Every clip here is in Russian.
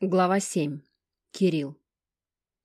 Глава 7. Кирилл.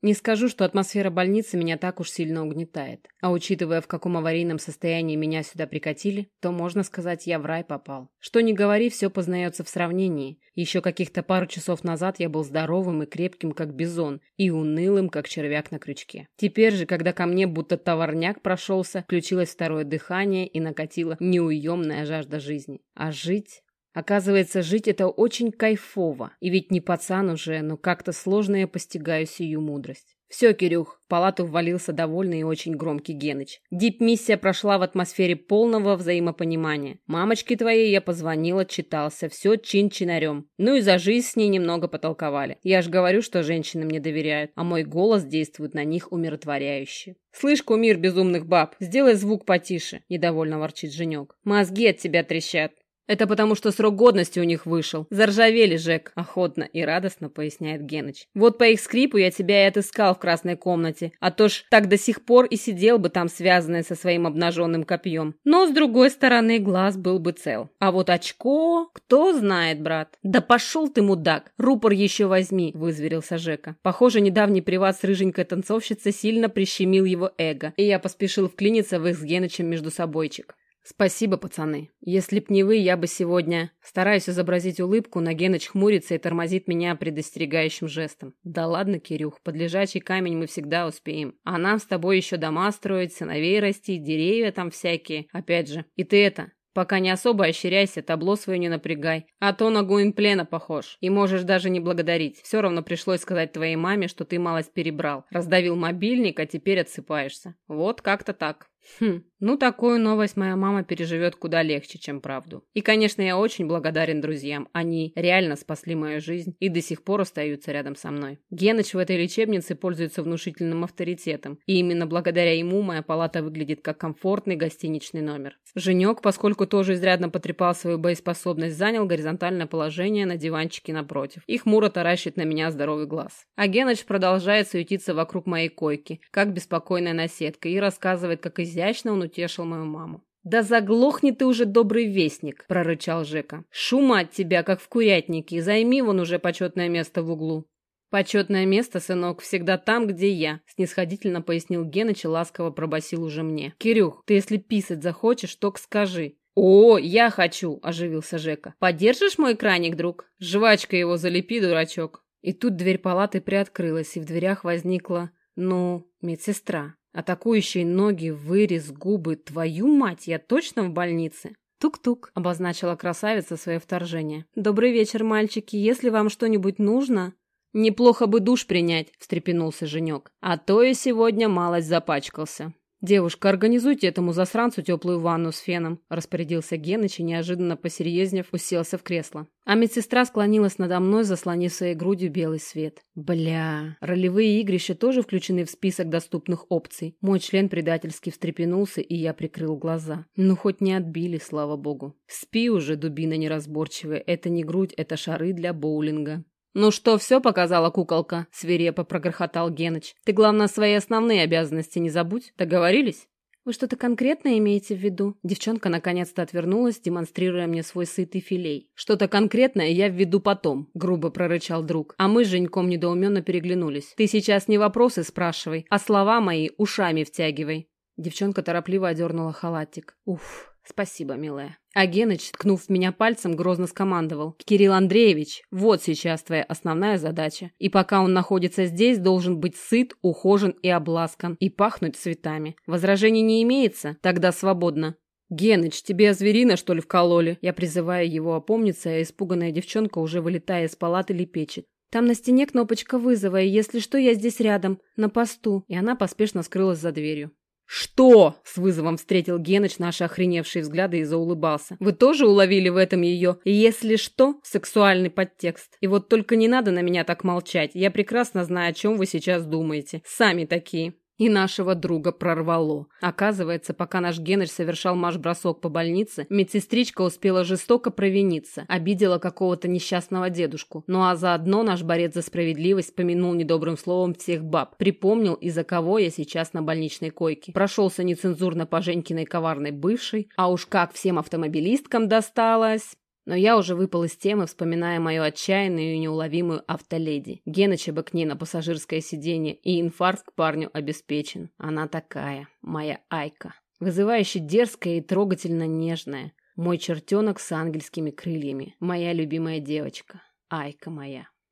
Не скажу, что атмосфера больницы меня так уж сильно угнетает. А учитывая, в каком аварийном состоянии меня сюда прикатили, то, можно сказать, я в рай попал. Что ни говори, все познается в сравнении. Еще каких-то пару часов назад я был здоровым и крепким, как бизон, и унылым, как червяк на крючке. Теперь же, когда ко мне будто товарняк прошелся, включилось второе дыхание и накатила неуемная жажда жизни. А жить... Оказывается, жить это очень кайфово. И ведь не пацан уже, но как-то сложно я постигаю сию мудрость. Все, Кирюх, в палату ввалился довольный и очень громкий Геныч. Дип-миссия прошла в атмосфере полного взаимопонимания. Мамочке твоей я позвонила, читался, все чин-чинарем. Ну и за жизнь с ней немного потолковали. Я ж говорю, что женщины мне доверяют, а мой голос действует на них умиротворяюще. «Слышь, кумир безумных баб, сделай звук потише», — недовольно ворчит Женек. «Мозги от тебя трещат». «Это потому, что срок годности у них вышел. Заржавели, Жек», — охотно и радостно поясняет Геныч. «Вот по их скрипу я тебя и отыскал в красной комнате. А то ж так до сих пор и сидел бы там, связанный со своим обнаженным копьем. Но, с другой стороны, глаз был бы цел. А вот очко... Кто знает, брат?» «Да пошел ты, мудак! Рупор еще возьми!» — вызверился Жека. Похоже, недавний приват с рыженькой танцовщицей сильно прищемил его эго, и я поспешил вклиниться в их с Генычем между собойчик. «Спасибо, пацаны. Если б не вы, я бы сегодня...» Стараюсь изобразить улыбку, но Геныч хмурится и тормозит меня предостерегающим жестом. «Да ладно, Кирюх, под лежачий камень мы всегда успеем. А нам с тобой еще дома строить, сыновей растить, деревья там всякие. Опять же, и ты это, Пока не особо ощеряйся, табло свое не напрягай. А то на Гуинплена похож. И можешь даже не благодарить. Все равно пришлось сказать твоей маме, что ты малость перебрал. Раздавил мобильник, а теперь отсыпаешься. Вот как-то так. Хм, ну такую новость моя мама переживет куда легче, чем правду. И, конечно, я очень благодарен друзьям. Они реально спасли мою жизнь и до сих пор остаются рядом со мной. Геныч в этой лечебнице пользуется внушительным авторитетом. И именно благодаря ему моя палата выглядит как комфортный гостиничный номер. Женек, поскольку тоже изрядно потрепал свою боеспособность, занял горизонтальное положение на диванчике напротив. И хмуро таращит на меня здоровый глаз. А Геныч продолжает суетиться вокруг моей койки, как беспокойная наседка, и рассказывает, как из изящно он утешил мою маму. «Да заглохни ты уже, добрый вестник!» – прорычал Жека. «Шума от тебя, как в курятнике, займи вон уже почетное место в углу». «Почетное место, сынок, всегда там, где я», – снисходительно пояснил Геныч и ласково пробасил уже мне. «Кирюх, ты если писать захочешь, только скажи». «О, я хочу!» – оживился Жека. «Подержишь мой краник, друг? Жвачка его залепи, дурачок». И тут дверь палаты приоткрылась, и в дверях возникла, ну, медсестра. Атакующие ноги, вырез, губы. Твою мать, я точно в больнице? «Тук-тук», — обозначила красавица свое вторжение. «Добрый вечер, мальчики. Если вам что-нибудь нужно...» «Неплохо бы душ принять», — встрепенулся Женек. «А то я сегодня малость запачкался». «Девушка, организуйте этому засранцу теплую ванну с феном», – распорядился Геныч и, неожиданно посерьезнев, уселся в кресло. А медсестра склонилась надо мной, заслонив своей грудью белый свет. Бля, ролевые игрища тоже включены в список доступных опций. Мой член предательски встрепенулся, и я прикрыл глаза. Ну, хоть не отбили, слава богу. Спи уже, дубина неразборчивая, это не грудь, это шары для боулинга. «Ну что, все показала куколка?» – свирепо прогрохотал Геныч. «Ты, главное, свои основные обязанности не забудь. Договорились?» «Вы что-то конкретное имеете в виду?» Девчонка наконец-то отвернулась, демонстрируя мне свой сытый филей. «Что-то конкретное я введу потом», — грубо прорычал друг. А мы с Женьком недоуменно переглянулись. «Ты сейчас не вопросы спрашивай, а слова мои ушами втягивай». Девчонка торопливо одернула халатик. «Уф, «Спасибо, милая». А Геныч, ткнув меня пальцем, грозно скомандовал. «Кирилл Андреевич, вот сейчас твоя основная задача. И пока он находится здесь, должен быть сыт, ухожен и обласкан, и пахнуть цветами. Возражений не имеется? Тогда свободно». «Геныч, тебе зверина, что ли, вкололи?» Я призываю его опомниться, а испуганная девчонка, уже вылетая из палаты, лепечет. «Там на стене кнопочка вызова, и если что, я здесь рядом, на посту». И она поспешно скрылась за дверью. «Что?» — с вызовом встретил Геныч наши охреневшие взгляды и заулыбался. «Вы тоже уловили в этом ее, если что, сексуальный подтекст? И вот только не надо на меня так молчать, я прекрасно знаю, о чем вы сейчас думаете. Сами такие». И нашего друга прорвало. Оказывается, пока наш Геныч совершал марш-бросок по больнице, медсестричка успела жестоко провиниться, обидела какого-то несчастного дедушку. Ну а заодно наш борец за справедливость помянул недобрым словом всех баб, припомнил, из-за кого я сейчас на больничной койке. Прошелся нецензурно по Женькиной коварной бывшей, а уж как всем автомобилисткам досталось. Но я уже выпал из темы, вспоминая мою отчаянную и неуловимую автоледи. Геныча бы к ней на пассажирское сиденье, и инфаркт парню обеспечен. Она такая, моя Айка. Вызывающе дерзкая и трогательно нежная. Мой чертенок с ангельскими крыльями. Моя любимая девочка. Айка моя.